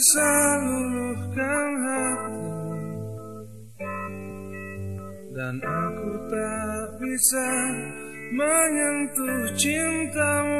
bisa luluhkan hati. Dan aku tak bisa menyentuh cintamu.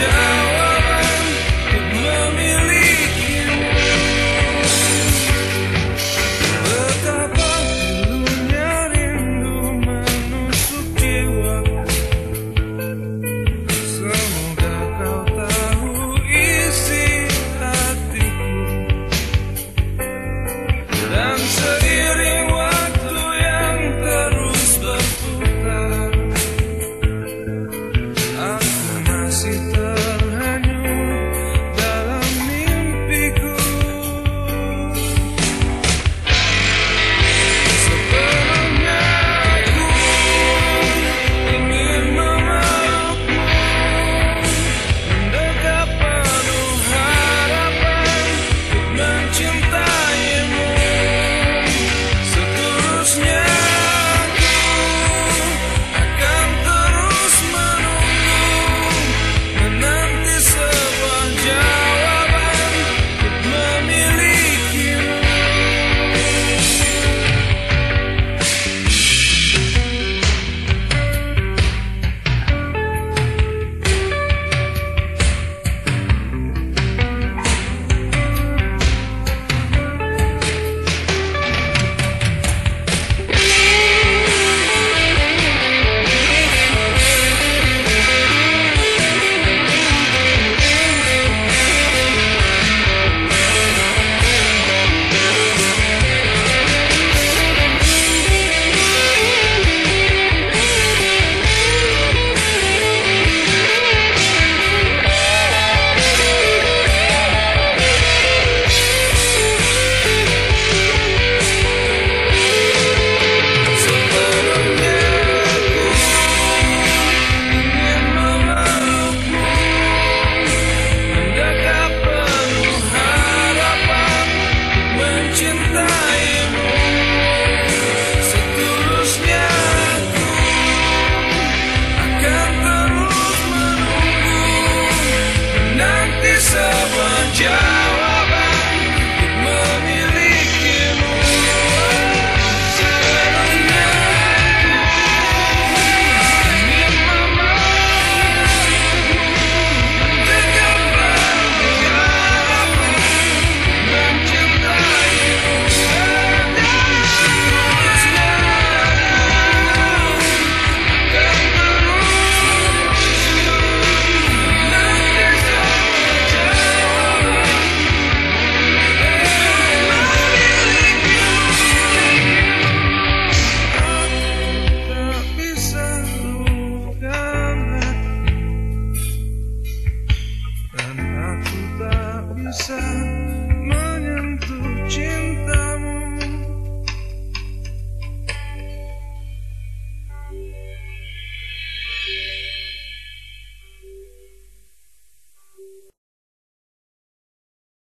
Yeah. 山